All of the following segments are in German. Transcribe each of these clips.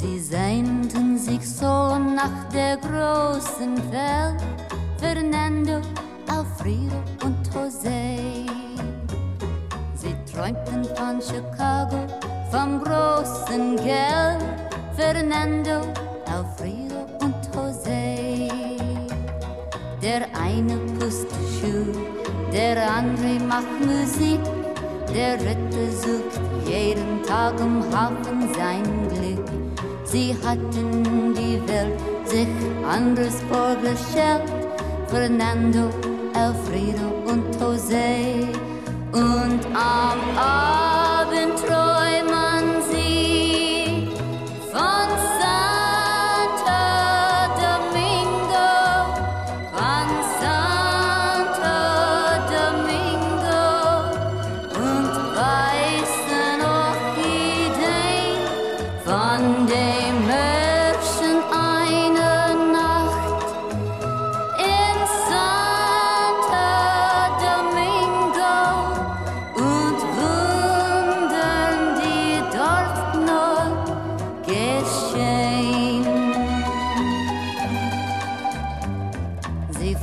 Sie sehnten sich so nach der großen Welt, Fernando, Alfredo und Jose. Sie träumten von Chicago, vom großen Geld, Fernando, Alfredo und Jose. Der eine pustet Schuh, der andere macht Musik, der dritte sucht jeden Tag im Hafen sein Glück. Sie hatten die Welt sich anders vorgestellt, Fernando, Alfredo und Jose. Und am Abend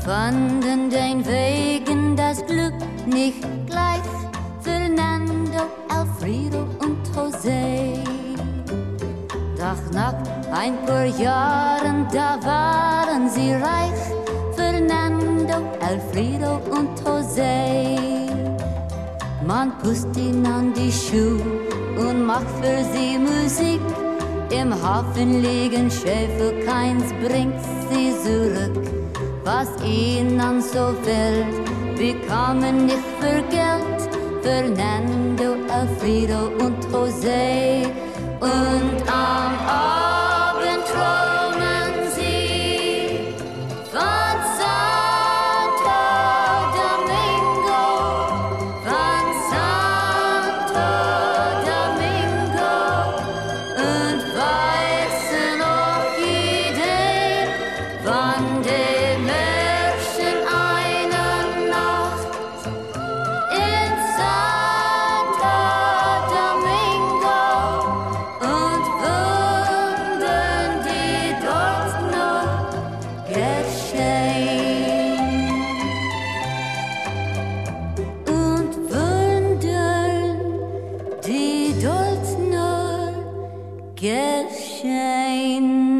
fanden den Weg in das Glück nicht gleich, Doch nach ein paar Jahren, da waren sie reich, Fernando, Alfredo und Jose. Man pusst ihn an die Schuhe und macht für sie Musik. Im Hafen liegen Schäfer, keins bringt sie zurück. Was ihnen so fehlt, bekommen nicht für Geld. Fernando, Alfredo und Jose. geschehen.